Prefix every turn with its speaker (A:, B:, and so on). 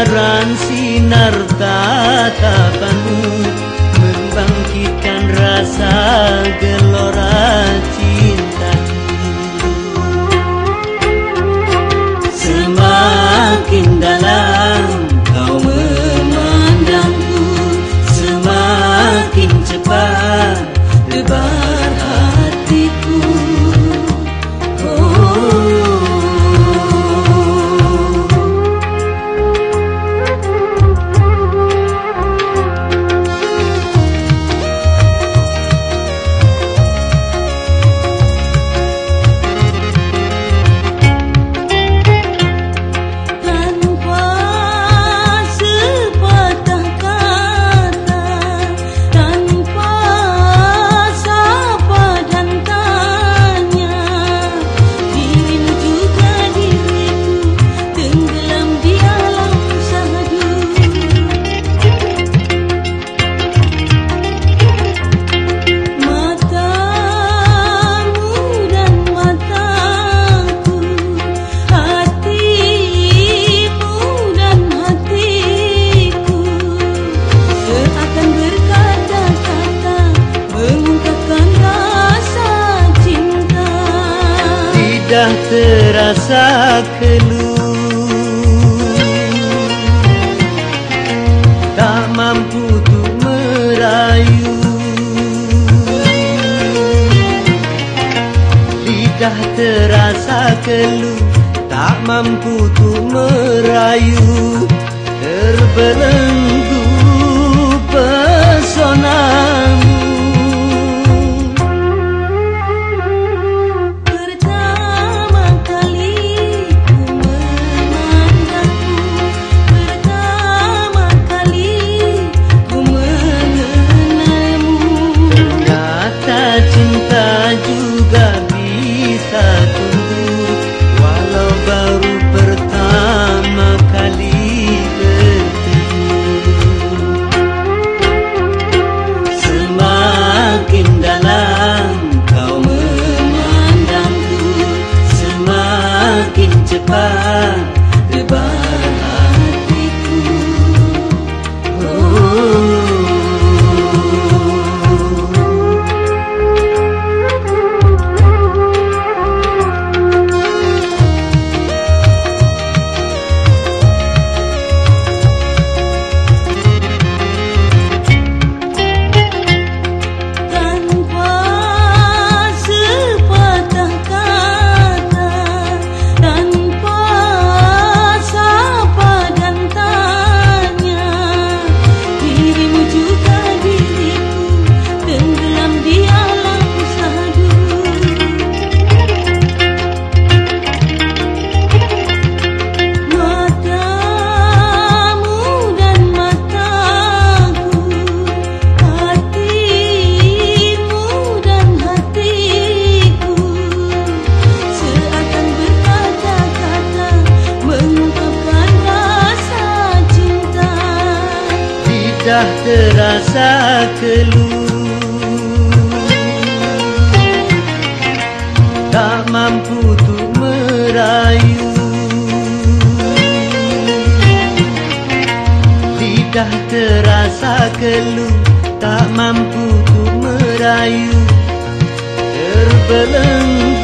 A: Sinaran sinar tatapanmu Membangkitkan rasa gelora cinta. Semakin dalam kau
B: memandangku
A: Semakin cepat sudah terasa keluh. Tak mampu untuk merayu. Lidah terasa keluh. Tak mampu untuk merayu. Terbelenggu cinta sudah terasa keluh. Tak mampu untuk merayu. Lidah terasa keluh Tak mampu untuk merayu. Terbelenggu